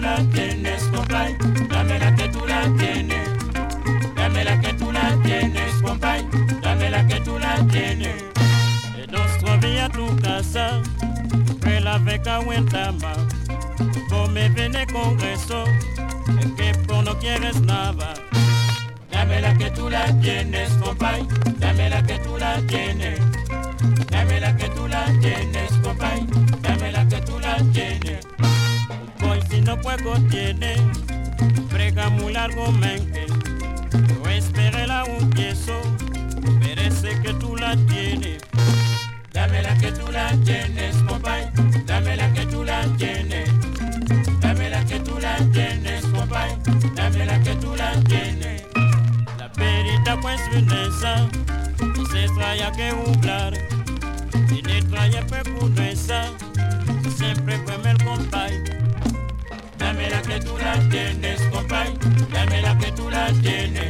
la tienes, compay, dame la que tú la tienes, dame la que tú la tienes, compay, dame la que tú la tienes. Estoy a tu casa, fue la beca Huentama, vos me vene congreso, es que por no quieres nada. Dame la que tú la tienes, compay, dame la que tú la tienes, dame la que tú la tienes. No puedo tiene, frega muy largo mente. Yo esperé la un piezo, merece que tú la tienes. Dámela que tú la tienes, compay, dámela que tú la tienes. Dámela que tú la tienes, compay, dámela que tú la tienes. La perita pues fineza, se extraña que hablar. Y le trae pecunesa, la tienes, compay, dámela que tú la tienes.